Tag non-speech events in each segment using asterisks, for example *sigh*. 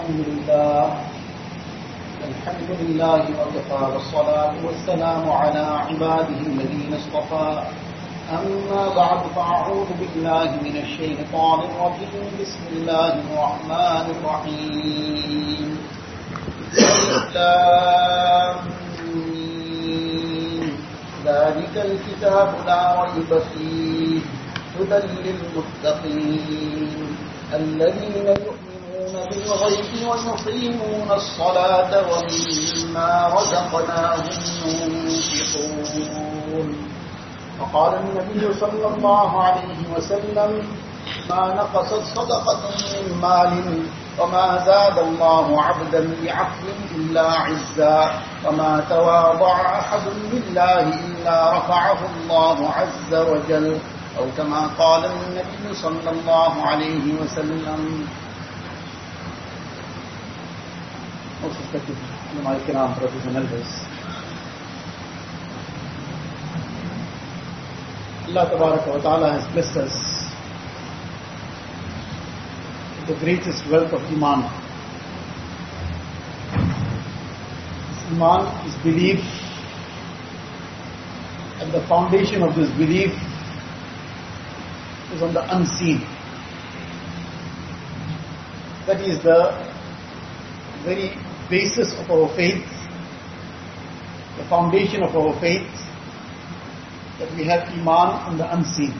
الحمد لله. الحمد لله وكفى والصلاة والسلام على عباده الذين اصطفى. أما بعد فأعوذ بالله من الشيطان الرجيم. بسم الله الرحمن الرحيم. ذلك الكتاب لا ريب فيه هدى للمتقين. الذين يؤمنون بالغيب ويقيمون الصلاة ومما رزقناهم ينفقون. وقال النبي صلى الله عليه وسلم ما نقصت صدقة من مال وما زاد الله عبدا بعفو إلا عزا. وما تواضع أحد لله إلا رفعه الله عز وجل. أو كما قال النبي صلى الله عليه وسلم Most respected ulama kiram, brothers and elders. Allah Tabaraka Ta'ala has blessed us with the greatest wealth of Iman. This Iman is belief and the foundation of this belief is on the unseen. That is the very basis of our faith, the foundation of our faith, that we have Iman on the unseen.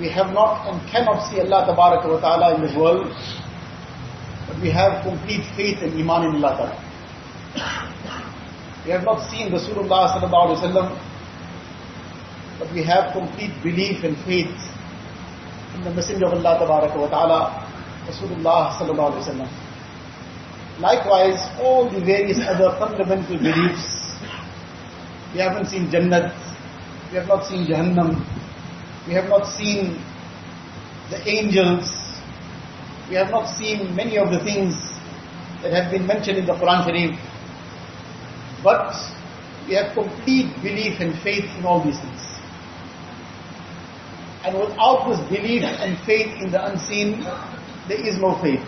We have not and cannot see Allah Ta'ala in the world, but we have complete faith and Iman in Allah Ta'ala. We have not seen Rasulullah Sallallahu Wasallam, but we have complete belief and faith in the Messenger of Allah Ta'ala, Rasulullah Sallallahu Alaihi Wasallam. Likewise, all the various other fundamental beliefs we haven't seen Jannat. We have not seen Jahannam. We have not seen the angels. We have not seen many of the things that have been mentioned in the Quran Sharif. But we have complete belief and faith in all these things. And without this belief and faith in the unseen, there is no faith.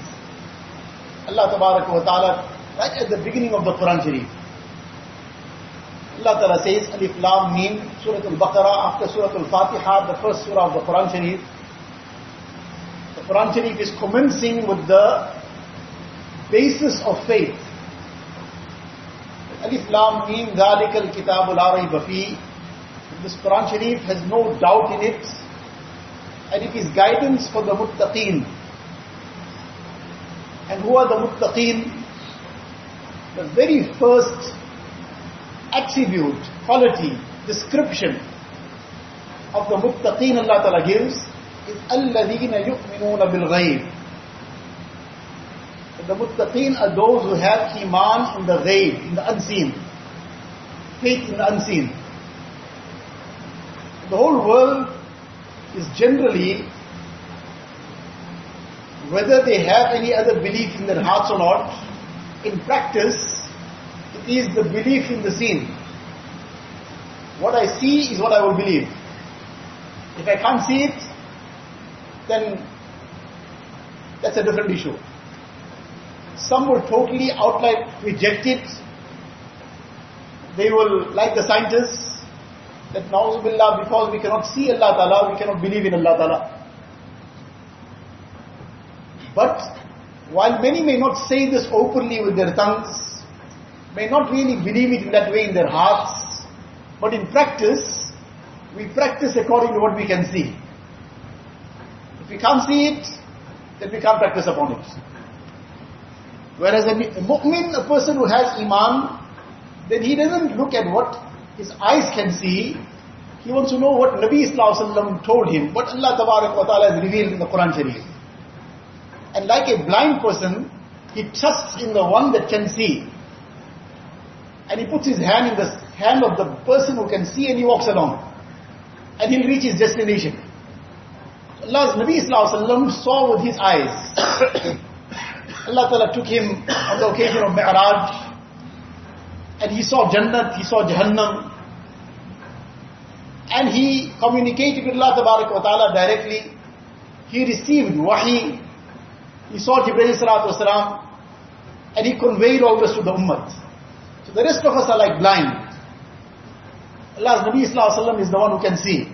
Allah wa ta'ala, right at the beginning of the Quran Sharif, Allah Ta'ala says, Alif Lam Mim, Surah Al-Baqarah, after Surah Al-Fatiha, the first surah of the Quran Sharif. The Quran Sharif is commencing with the basis of faith. Alif Lam Mim, ذَلِكَ الْكِتَابُ لَا رَيْبَ فِيهِ This Quran Sharif has no doubt in it, and it is guidance for the muttaqeen. And who are the muttaqeen? The very first attribute, quality, description of the muttaqeen Allah Ta'ala gives is alladhina yu'minuna bil ghaib. The muttaqeen are those who have iman in the ghaib, in the unseen. Faith in the unseen. The whole world is generally whether they have any other belief in their hearts or not, in practice, it is the belief in the seen. What I see is what I will believe. If I can't see it, then that's a different issue. Some will totally outright reject it. They will, like the scientists, that na'uzubillah, because we cannot see Allah Ta'ala, we cannot believe in Allah Ta'ala. But, while many may not say this openly with their tongues, may not really believe it in that way in their hearts, but in practice, we practice according to what we can see. If we can't see it, then we can't practice upon it. Whereas a mu'min, a person who has iman, then he doesn't look at what his eyes can see, he wants to know what Nabi Sallallahu told him, what Allah Ta'ala has revealed in the Quran Sharif. And like a blind person, he trusts in the one that can see. And he puts his hand in the hand of the person who can see and he walks along. And he'll reach his destination. Allah's Nabi Sallallahu saw with his eyes. *coughs* Allah Ta'ala took him on the occasion of Mi'raj. And he saw Jannat, he saw Jahannam. And he communicated with Allah Ta'ala directly. He received wahi He saw Jibreel salatu and he conveyed all this to the ummah. So the rest of us are like blind. Allah's Nabi sallallahu is the one who can see.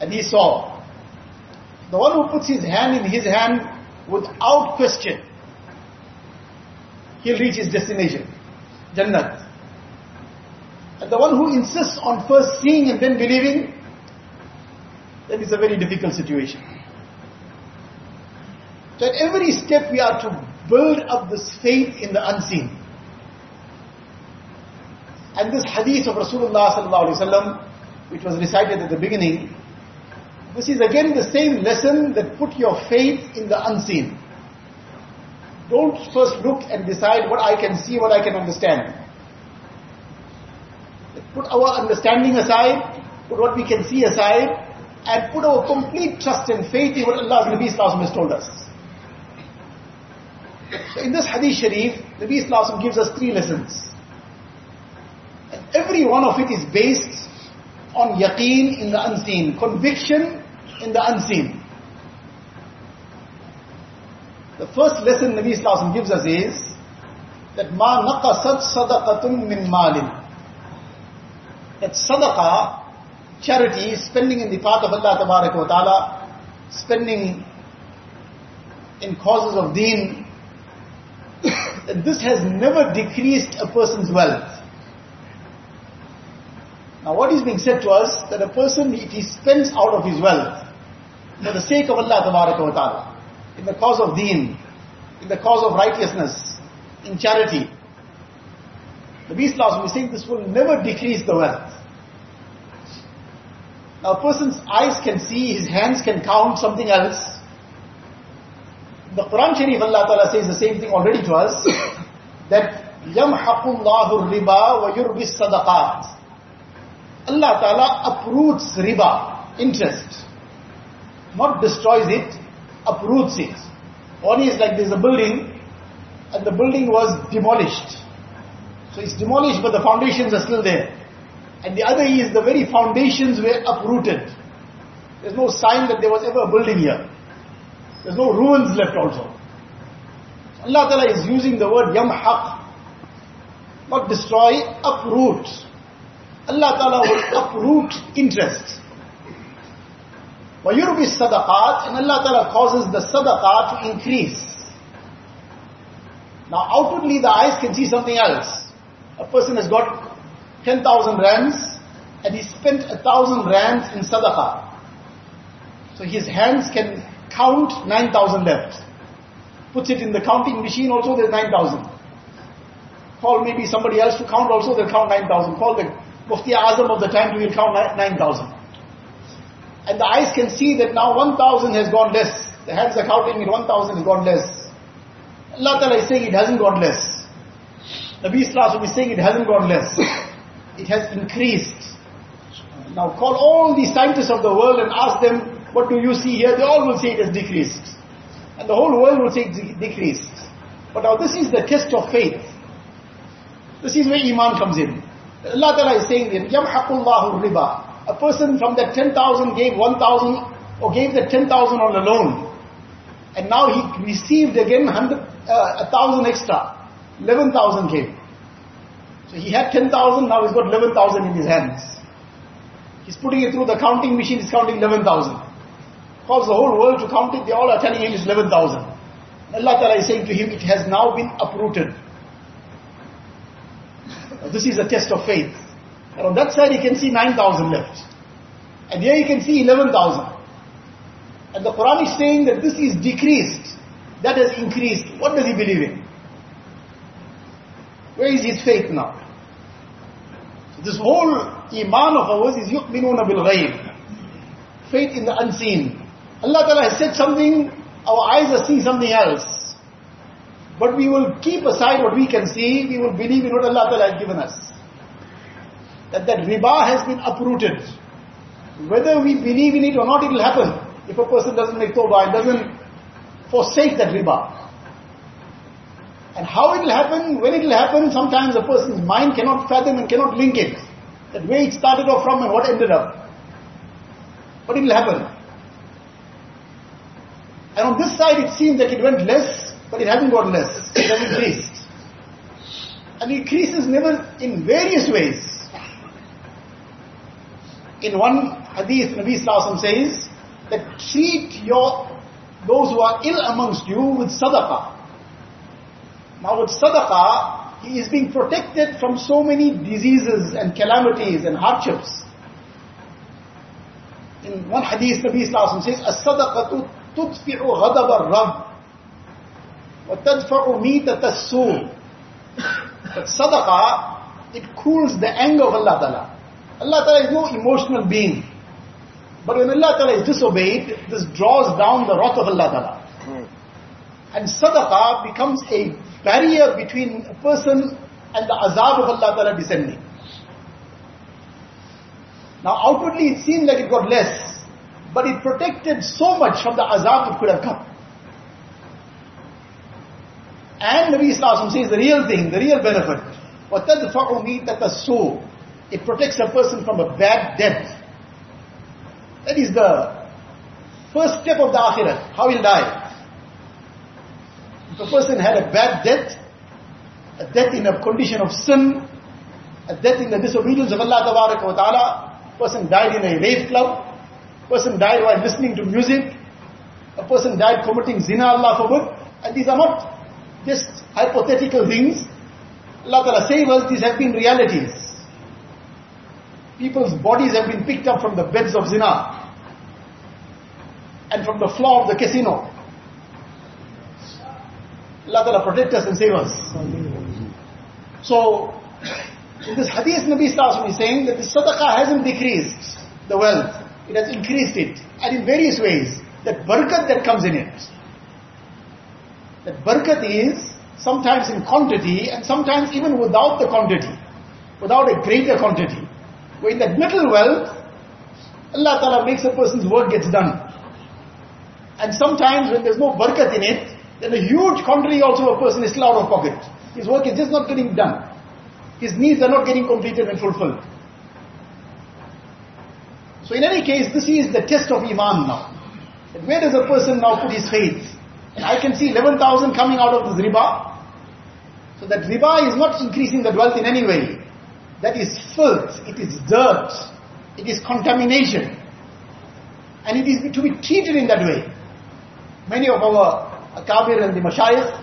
And he saw. The one who puts his hand in his hand without question, he'll reach his destination. Jannat. And the one who insists on first seeing and then believing, then it's a very difficult situation. So at every step we are to build up this faith in the unseen. And this hadith of Rasulullah sallallahu alaihi wasallam, which was recited at the beginning, this is again the same lesson that put your faith in the unseen. Don't first look and decide what I can see, what I can understand. Put our understanding aside, put what we can see aside, and put our complete trust and faith in what Allah's Nabi Sallallahu has told us. In this Hadith Sharif, Nabi Sallallahu gives us three lessons. And every one of it is based on yaqeen in the unseen, conviction in the unseen. The first lesson Nabi Sallallahu gives us is that ma naqasat sadaqatun min malin that sadaqah, charity, spending in the path of Allah ta'ala, spending in causes of deen, this has never decreased a person's wealth. Now what is being said to us, that a person, if he spends out of his wealth, for the sake of Allah ta'ala, in the cause of deen, in the cause of righteousness, in charity, the Nabi Sallallahu is saying this will never decrease the wealth. Now a person's eyes can see, his hands can count something else. The Quran Sharif Allah Ta'ala says the same thing already to us, that يَمْحَقُ اللَّهُ الرِّبَى وَيُرْبِي الصَّدَقَاتِ Allah Ta'ala uproots riba, interest. Not destroys it, uproots it. One is like there's a building, and the building was demolished. So it's demolished, but the foundations are still there. And the other is the very foundations were uprooted. There's no sign that there was ever a building here. There's no ruins left also. Allah Ta'ala is using the word yamhaq. Not destroy, uproot. Allah Ta'ala will uproot interest. وَيُرْبِ sadaqat and Allah Ta'ala causes the sadaqah to increase. Now outwardly the eyes can see something else. A person has got 10,000 rands and he spent a thousand rands in sadaqah. So his hands can count 9,000 left. Puts it in the counting machine also there's 9,000. Call maybe somebody else to count also they'll count 9,000. Call the Mufti Azam of the time he will count 9,000. And the eyes can see that now 1,000 has gone less. The hands are counting it 1,000 has gone less. Allah Ta'ala is saying it hasn't gone less. Nabi Islam is saying it hasn't gone less. It has increased. Now call all the scientists of the world and ask them, what do you see here? They all will say it has decreased And the whole world will say it decreased. But now this is the test of faith. This is where Iman comes in. Allah Ta'ala is saying that, يَمْحَقُ اللَّهُ riba. A person from that 10,000 gave 1,000 or gave the 10,000 on a loan. And now he received again 100, uh, 1,000 extra. 11,000 came. So he had 10,000, now he's got 11,000 in his hands. He's putting it through the counting machine, he's counting 11,000. Calls the whole world to count it, they all are telling him it's 11,000. Allah Ta'ala is saying to him, it has now been uprooted. This is a test of faith. And on that side he can see 9,000 left. And here he can see 11,000. And the Quran is saying that this is decreased. That has increased. What does he believe in? Where is his faith now? This whole iman of ours is yu'minuna bil ghaib. Faith in the unseen. Allah Ta'ala has said something, our eyes are seeing something else. But we will keep aside what we can see, we will believe in what Allah Ta'ala has given us. That that riba has been uprooted. Whether we believe in it or not, it will happen. If a person doesn't make tawbah and doesn't forsake that riba. And how it will happen, when it will happen, sometimes a person's mind cannot fathom and cannot link it. That where it started off from and what ended up. But it will happen. And on this side it seems like it went less, but it hasn't got less. It has increased. And it increases never in various ways. In one hadith, Nabi Sallallahu says that treat your those who are ill amongst you with sadaqah. Now with sadaqah, he is being protected from so many diseases and calamities and hardships. In one hadith, Nabi Sallallahu says, "As-sadaqatu ghadab ar-rabb wa tadfa'u meetat as-sur." But sadaqah, it cools the anger of Allah Ta'ala. Allah Ta'ala is no emotional being. But when Allah Ta'ala is disobeyed, this draws down the wrath of Allah Ta'ala. Hmm. And sadaqah becomes a barrier between a person and the azab of Allah Ta'ala descending. Now outwardly it seems like it got less, but it protected so much from the azab that could have come. And Nabi Islam says the real thing, the real benefit. وَتَدْفَعُ مِيتَةَ السُّوءِ It protects a person from a bad death. That is the first step of the akhirah, how he'll die. If a person had a bad death, a death in a condition of sin, a death in the disobedience of Allah wa ta'ala, person died in a rave club, person died while listening to music, a person died committing zina, Allah forbid, and these are not just hypothetical things. Allah Ta'ala save us, these have been realities. People's bodies have been picked up from the beds of zina and from the floor of the casino. Allah Ta'ala protect us and save us. So, in this hadith, Nabi Sallallahu is saying that the sadaqah hasn't decreased the wealth. It has increased it. And in various ways. That barakat that comes in it. That barakat is sometimes in quantity and sometimes even without the quantity. Without a greater quantity. Where in that little wealth, Allah Ta'ala makes a person's work gets done. And sometimes when there's no barakat in it, then a huge quantity also a person is still out of pocket. His work is just not getting done. His needs are not getting completed and fulfilled. So in any case, this is the test of Iman now. where does a person now put his faith? And I can see 11,000 coming out of this riba. So that riba is not increasing the wealth in any way. That is filth, it is dirt, it is contamination. And it is to be treated in that way. Many of our Akabir and the Mashayikh,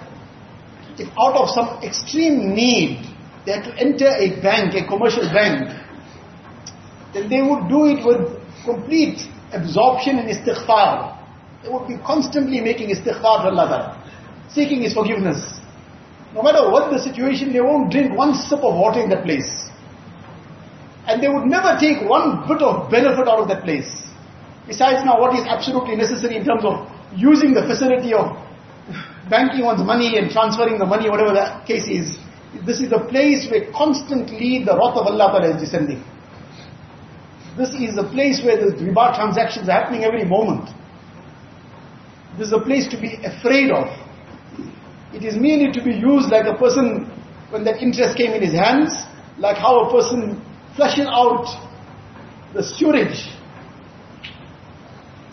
if out of some extreme need, they had to enter a bank, a commercial bank, then they would do it with complete absorption in istighfar. They would be constantly making istighfar to Allah, seeking His forgiveness. No matter what the situation, they won't drink one sip of water in that place. And they would never take one bit of benefit out of that place. Besides now what is absolutely necessary in terms of using the facility of banking one's money and transferring the money, whatever the case is. This is the place where constantly the wrath of Allah is descending. This is a place where the riba transactions are happening every moment. This is a place to be afraid of. It is merely to be used like a person, when that interest came in his hands, like how a person flushes out the sewage.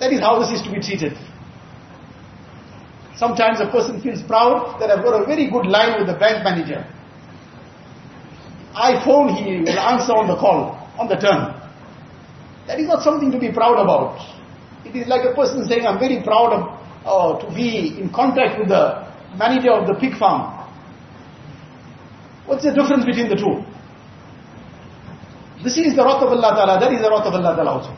That is how this is to be treated. Sometimes a person feels proud that I've got a very good line with the bank manager. I phone, he will answer on the call, on the turn. That is not something to be proud about. It is like a person saying, I'm very proud of, uh, to be in contact with the manager of the pig farm. What's the difference between the two? This is the wrath of Allah Ta'ala, that is the wrath of Allah Ta'ala also.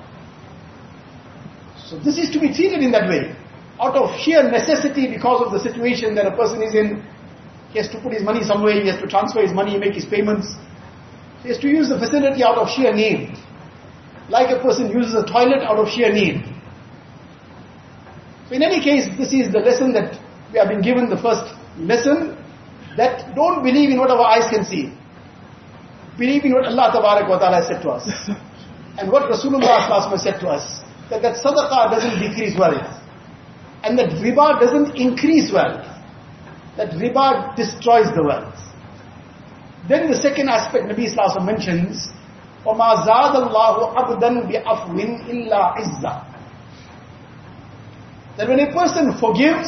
So this is to be treated in that way. Out of sheer necessity because of the situation that a person is in, he has to put his money somewhere, he has to transfer his money, make his payments. He has to use the facility out of sheer need like a person uses a toilet out of sheer need. So in any case, this is the lesson that we have been given, the first lesson, that don't believe in what our eyes can see. Believe in what Allah wa ta'ala said to us. *laughs* and what Rasulullah said to us. That that sadaqah doesn't decrease wealth. And that riba doesn't increase wealth. That riba destroys the wealth. Then the second aspect Nabi Sallallahu mentions وَمَا زَادَ اللَّهُ عَبْدًا بِعَفْوٍ إِلَّا عِزًّا that when a person forgives,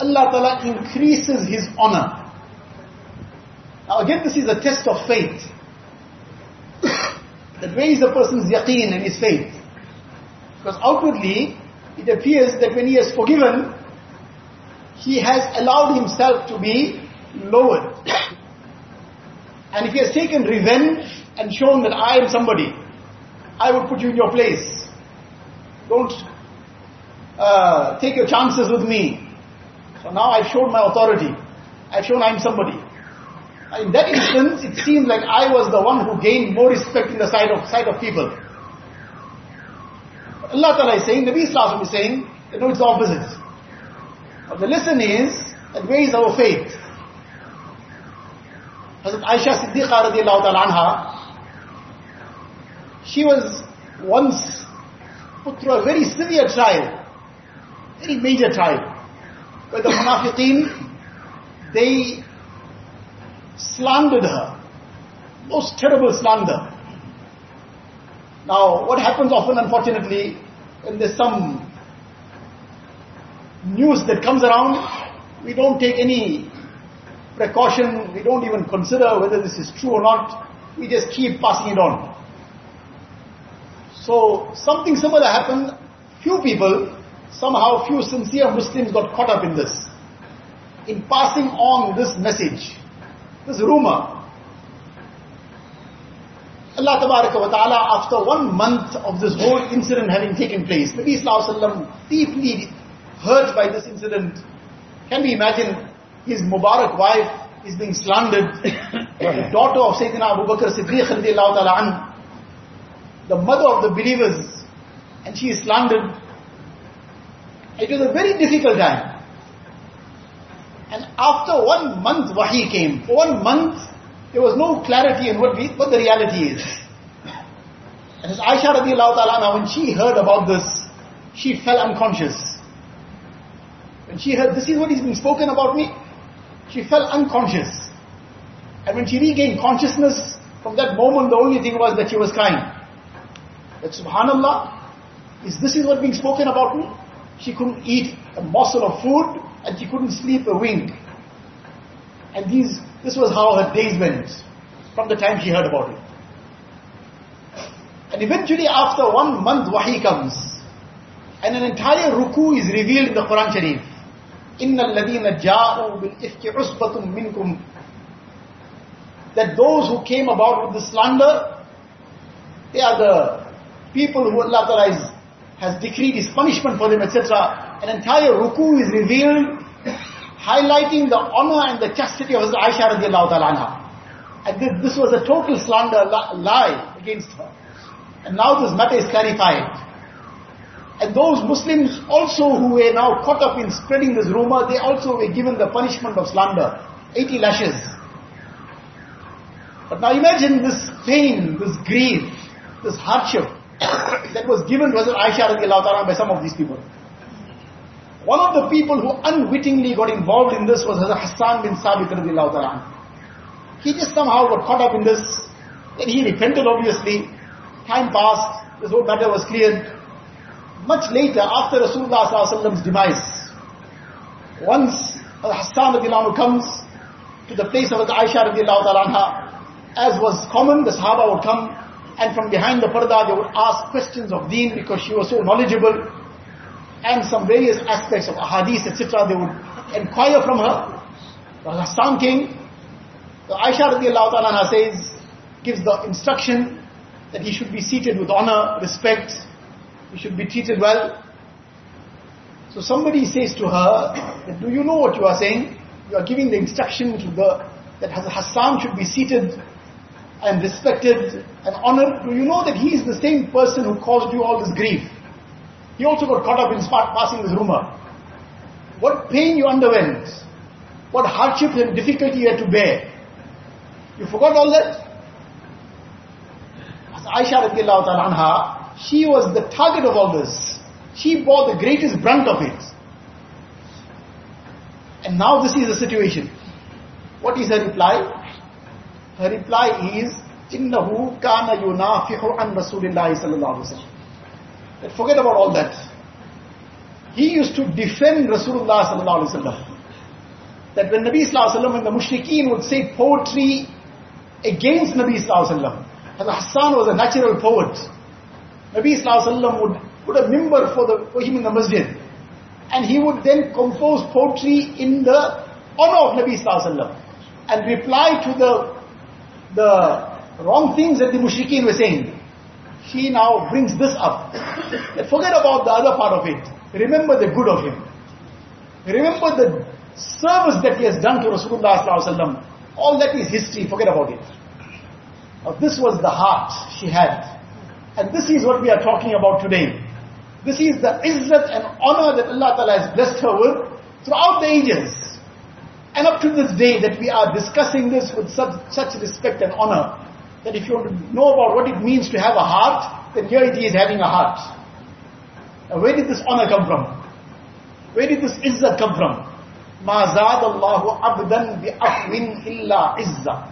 Allah Ta'ala increases his honor. Now again, this is a test of faith. *coughs* that where is the person's yaqeen and his faith? Because outwardly, it appears that when he has forgiven, he has allowed himself to be lowered. *coughs* and if he has taken revenge and shown that I am somebody, I would put you in your place. Don't uh, take your chances with me. So now I've shown my authority. I've shown I'm somebody. In that instance, it seems like I was the one who gained more respect in the sight of, sight of people. Allah Ta'ala is saying, Nabi Islam is saying, you know, it's the opposite. But the lesson is, that where is our faith? Hazrat Aisha Siddiqa radiallahu ta'ala anha, she was once put through a very severe trial, very major trial, where the munafiqeen, they slandered her. Most terrible slander. Now, what happens often, unfortunately, when there's some news that comes around, we don't take any precaution, we don't even consider whether this is true or not, we just keep passing it on. So, something similar happened, few people, somehow few sincere Muslims got caught up in this, in passing on this message this rumor. Allah wa ta'ala, after one month of this whole incident having taken place, Nabi Sallallahu deeply hurt by this incident. Can we imagine his Mubarak wife is being slandered, *laughs* the daughter of Sayyidina Abu Bakr Siddiq ta'ala the mother of the believers, and she is slandered. It was a very difficult time. And after one month wahi came. For one month, there was no clarity in what, we, what the reality is. And as Aisha radiallahu ta'ala, when she heard about this, she fell unconscious. When she heard, this is what is being spoken about me, she fell unconscious. And when she regained consciousness, from that moment the only thing was that she was crying. That subhanallah, is this is what being spoken about me? She couldn't eat a morsel of food, and she couldn't sleep a wink. And these, this was how her days went from the time she heard about it. And eventually after one month wahi comes and an entire ruku is revealed in the Quran Sharif إِنَّ الَّذِينَ جَاءُوا بِالْإِفْكِ عُصْبَةٌ مِّنْكُمْ That those who came about with the slander, they are the people who Allah has decreed His punishment for them, etc an entire ruku is revealed highlighting the honor and the chastity of Aisha radiallahu ta'ala anha. And this, this was a total slander, lie against her. And now this matter is clarified. And those Muslims also who were now caught up in spreading this rumor, they also were given the punishment of slander. 80 lashes. But now imagine this pain, this grief, this hardship *coughs* that was given to Aisha radiallahu ta'ala by some of these people. One of the people who unwittingly got involved in this was Hassan bin Sabit radiallahu ta'ala. He just somehow got caught up in this. Then he repented obviously. Time passed. This whole matter was cleared. Much later, after Rasulullah's demise, once Hassan comes to the place of Aisha ta'ala as was common, the Sahaba would come and from behind the parda they would ask questions of deen because she was so knowledgeable and some various aspects of ahadith, etc. They would inquire from her. The Hassan came. The Aisha radiallahu says, gives the instruction that he should be seated with honor, respect, he should be treated well. So somebody says to her, do you know what you are saying? You are giving the instruction to the, that Hassan should be seated and respected and honored. Do you know that he is the same person who caused you all this grief? He also got caught up in passing this rumor. What pain you underwent, what hardships and difficulty you had to bear. You forgot all that? As Aisha radiallahu ta'ala anha, she was the target of all this. She bore the greatest brunt of it. And now this is the situation. What is her reply? Her reply is, إِنَّهُ كَانَ يُنَافِحُ عَنْ رَسُولِ اللَّهِ صَلَّى اللَّهُ عَلَيْهِ وسلم. Forget about all that. he used to defend Rasulullah sallallahu alaihi wasallam. That when Nabi sallallahu alaihi wasallam and the mushrikeen would say poetry against Nabi sallallahu alaihi wasallam, Hassan was a natural poet. Nabi sallallahu would put a mimbar for, the, for him in the masjid. And he would then compose poetry in the honor of Nabi sallallahu and reply to the, the wrong things that the mushrikeen were saying. He now brings this up. *coughs* Forget about the other part of it. Remember the good of him. Remember the service that he has done to Rasulullah sallallahu All that is history, forget about it. Now this was the heart she had. And this is what we are talking about today. This is the izzat and honor that Allah Ta'ala has blessed her with throughout the ages. And up to this day that we are discussing this with such, such respect and honor, that if you want to know about what it means to have a heart, then here it is having a heart. Now where did this honor come from? Where did this izzat come from? ما زاد الله عبدا بعفو إلا عزة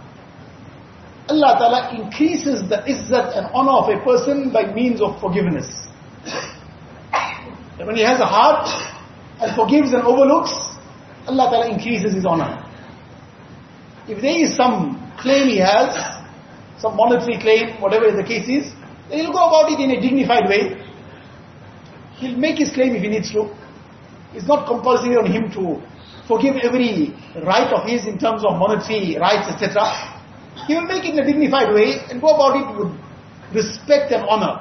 Allah Ta'ala increases the izzat and honor of a person by means of forgiveness. When he has a heart and forgives and overlooks, Allah Ta'ala increases his honor. If there is some claim he has, some monetary claim, whatever the case is, then he'll go about it in a dignified way. He'll make his claim if he needs to. It's not compulsory on him to forgive every right of his in terms of monetary rights, etc. He will make it in a dignified way and go about it with respect and honor.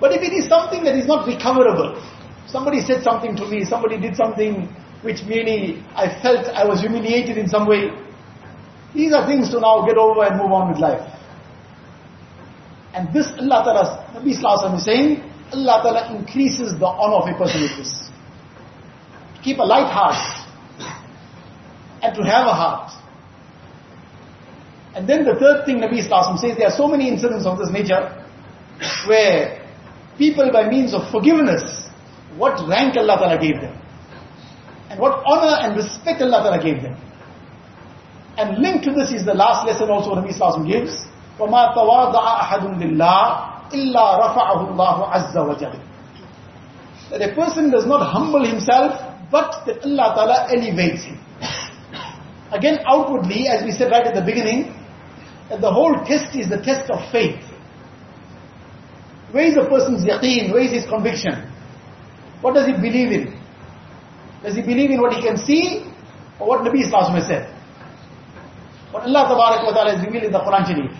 But if it is something that is not recoverable, somebody said something to me, somebody did something which merely I felt I was humiliated in some way, these are things to now get over and move on with life. And this Allah Ta'ala, Nabi Sallallahu is saying, Allah Ta'ala increases the honor of a person with this. To keep a light heart and to have a heart. And then the third thing Nabi Sallallahu says, there are so many incidents of this nature where people by means of forgiveness, what rank Allah Ta'ala gave them. And what honor and respect Allah Ta'ala gave them. And linked to this is the last lesson also Nabi Sallallahu gives. وَمَا تَوَاضَعَ أَحَدٌ لِلَّهِ إِلَّا رَفَعَهُ اللَّهُ عَزَّ وَجَلَ That a person does not humble himself, but that Allah Ta'ala elevates him. Again, outwardly, as we said right at the beginning, that the whole test is the test of faith. Where is a person's yaqeen? Where is his conviction? What does he believe in? Does he believe in what he can see or what Nabi has said? What Allah wa ta'ala has revealed in the Quran Sharif.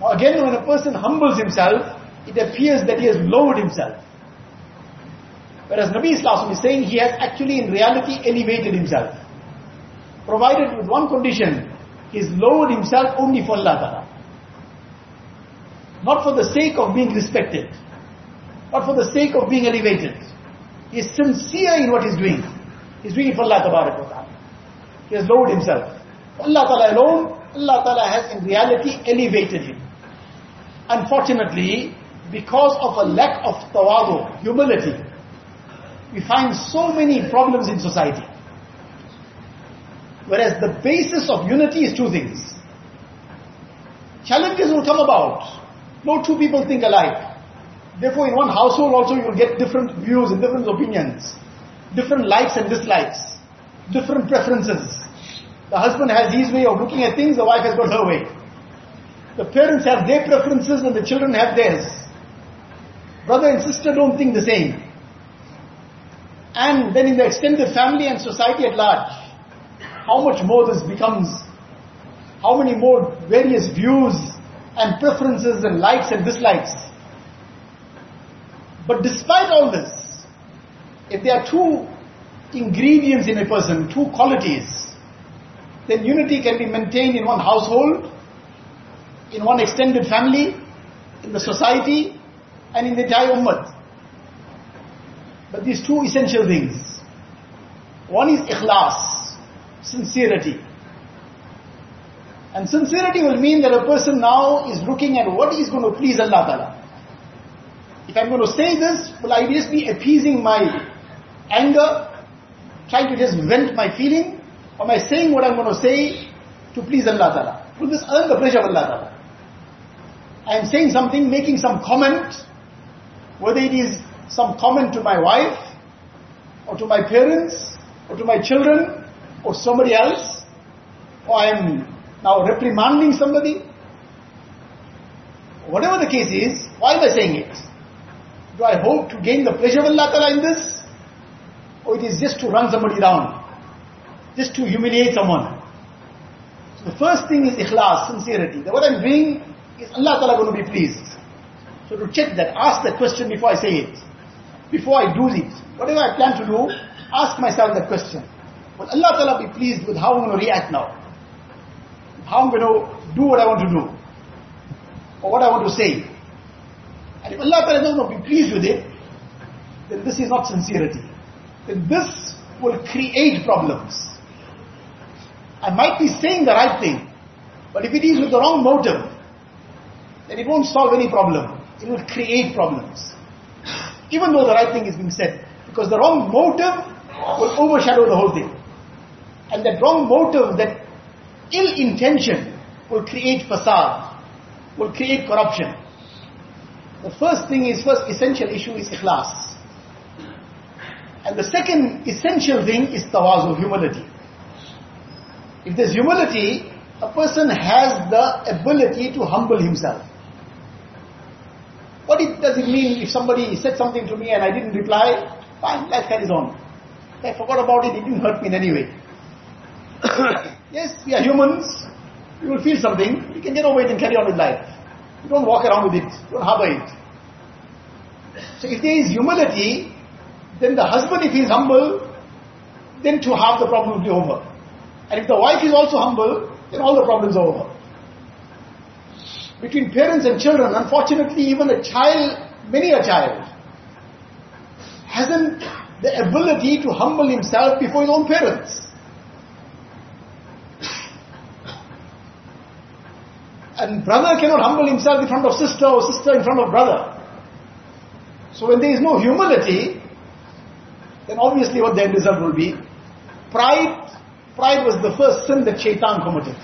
Now again, when a person humbles himself, it appears that he has lowered himself. Whereas Nabi Islam is saying he has actually in reality elevated himself. Provided with one condition, has lowered himself only for Allah Ta'ala. Not for the sake of being respected. Not for the sake of being elevated. He is sincere in what he's doing. He's doing it for Allah Ta'ala. He has lowered himself. Allah Ta'ala alone, Allah Ta'ala has in reality elevated him. Unfortunately, because of a lack of tawadu, humility, we find so many problems in society. Whereas the basis of unity is two things. Challenges will come about. No two people think alike. Therefore, in one household also you will get different views and different opinions, different likes and dislikes, different preferences. The husband has his way of looking at things, the wife has got her way. The parents have their preferences and the children have theirs. Brother and sister don't think the same. And then in the extended family and society at large, how much more this becomes, how many more various views and preferences and likes and dislikes. But despite all this, if there are two ingredients in a person, two qualities, then unity can be maintained in one household, in one extended family, in the society, and in the entire ummah. But these two essential things. One is ikhlas, sincerity. And sincerity will mean that a person now is looking at what is going to please Allah Ta'ala. If I'm going to say this, will I just be appeasing my anger, trying to just vent my feeling, or am I saying what I'm going to say to please Allah Ta'ala? Will this earn the pleasure of Allah Ta'ala? I am saying something, making some comment, whether it is some comment to my wife, or to my parents, or to my children, or somebody else, or I am now reprimanding somebody. Whatever the case is, why am I saying it? Do I hope to gain the pleasure of Allah Ta'ala in this? Or it is just to run somebody down? Just to humiliate someone? So the first thing is ikhlas, sincerity. That what I'm doing is Allah Ta'ala going to be pleased. So to check that, ask that question before I say it. Before I do it. Whatever I plan to do, ask myself that question. Will Allah Ta'ala be pleased with how I'm going to react now? How I'm going to do what I want to do? Or what I want to say? And if Allah Ta'ala does not be pleased with it, then this is not sincerity. Then this will create problems. I might be saying the right thing, but if it is with the wrong motive, then it won't solve any problem. It will create problems. Even though the right thing is being said. Because the wrong motive will overshadow the whole thing. And that wrong motive, that ill intention will create fasad, will create corruption. The first thing is, first essential issue is ikhlas. And the second essential thing is tawazu, humility. If there's humility, a person has the ability to humble himself. What it, does it mean if somebody said something to me and I didn't reply? Fine, life carries on. I forgot about it, it didn't hurt me in any way. *coughs* yes, we are humans. We will feel something. We can get over it and carry on with life. You don't walk around with it. We Don't harbor it. So if there is humility, then the husband, if he is humble, then to half the problem will be over. And if the wife is also humble, then all the problems are over. Between parents and children, unfortunately, even a child, many a child, hasn't the ability to humble himself before his own parents. And brother cannot humble himself in front of sister or sister in front of brother. So when there is no humility, then obviously what the end result will be? Pride, pride was the first sin that shaitan committed.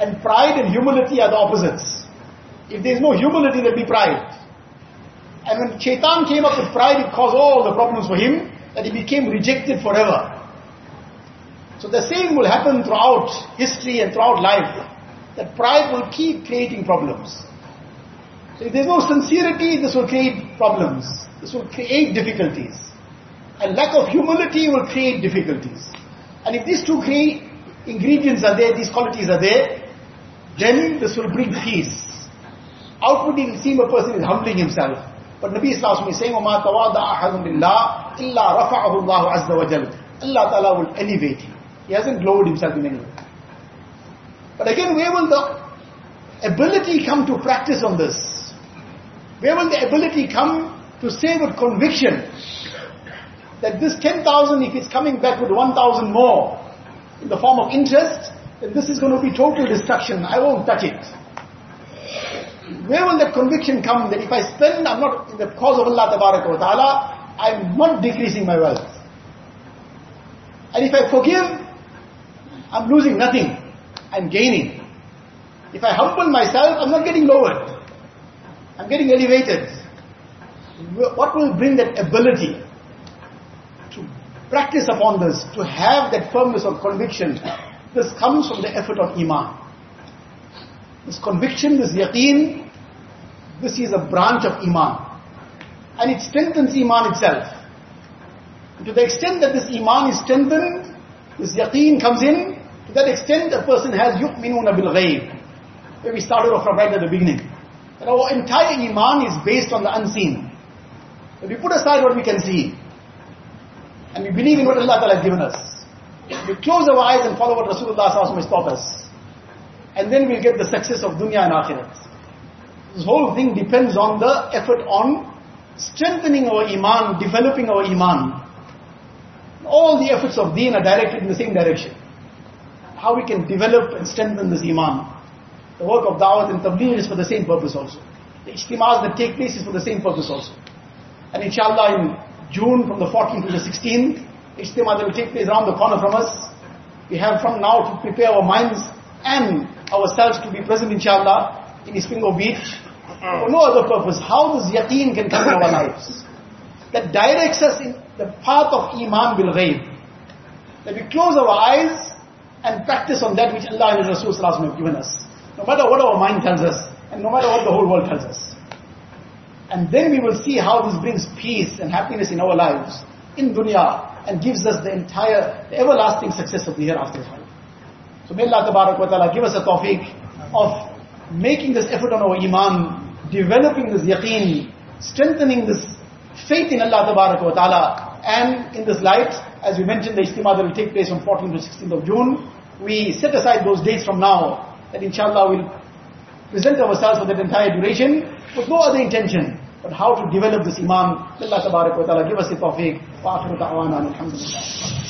And pride and humility are the opposites. If there is no humility, there will be pride. And when shaitan came up with pride, it caused all the problems for him, that he became rejected forever. So the same will happen throughout history and throughout life, that pride will keep creating problems. So if there's no sincerity, this will create problems. This will create difficulties. And lack of humility will create difficulties. And if these two create ingredients are there, these qualities are there, then this will bring peace. Outwardly it will seem a person is humbling himself. But Nabi Sallallahu is saying, وَمَا تَوَاضَ أَحَدٌ لِلَّهِ إِلَّا رَفَعَهُ اللَّهُ عَزَّ وَجَلَ Allah Ta'ala will elevate him. He hasn't lowered himself in any way. But again, where will the ability come to practice on this? Where will the ability come to say with conviction that this 10,000, if it's coming back with 1,000 more in the form of interest, then this is going to be total destruction. I won't touch it. Where will that conviction come that if I spend, I'm not in the cause of Allah ta'ala, I'm not decreasing my wealth. And if I forgive, I'm losing nothing. I'm gaining. If I humble myself, I'm not getting lowered. I'm getting elevated. What will bring that ability to practice upon this, to have that firmness of conviction? This comes from the effort of Iman. This conviction, this yaqeen, this is a branch of Iman. And it strengthens Iman itself. And to the extent that this Iman is strengthened, this yaqeen comes in, that extent a person has yu'minuna bil ghayb. Where we started off from right at the beginning. That our entire Iman is based on the unseen. If we put aside what we can see, and we believe in what Allah has given us, we close our eyes and follow what Rasulullah has taught us, and then we'll get the success of dunya and akhirat. This whole thing depends on the effort on strengthening our iman, developing our iman. All the efforts of deen are directed in the same direction. How we can develop and strengthen this iman. The work of da'wah and tabligh is for the same purpose also. The ijtima'as that take place is for the same purpose also. And inshallah in June from the 14th to the 16th, ijtima that will take place around the corner from us. We have from now to prepare our minds and ourselves to be present inshallah in Isipingo Beach for no other purpose. How this yaqeen can come in our lives. that directs us in the path of Iman bil ghaib. That we close our eyes and practice on that which Allah and His Rasul have given us. No matter what our mind tells us, and no matter what the whole world tells us. And then we will see how this brings peace and happiness in our lives, in dunya, and gives us the entire, the everlasting success of the hereafter. So may Allah wa ta'ala give us a tawfiq of making this effort on our iman, developing this yaqeen, strengthening this faith in Allah wa ta'ala, and in this light, as we mentioned, the ijtima that will take place on 14th to 16th of June, we set aside those dates from now, that inshallah we'll present ourselves for that entire duration, with no other intention, but how to develop this iman. Allah wa ta'ala give us the tawfiq. Wa akhiru da'wana alhamdulillah.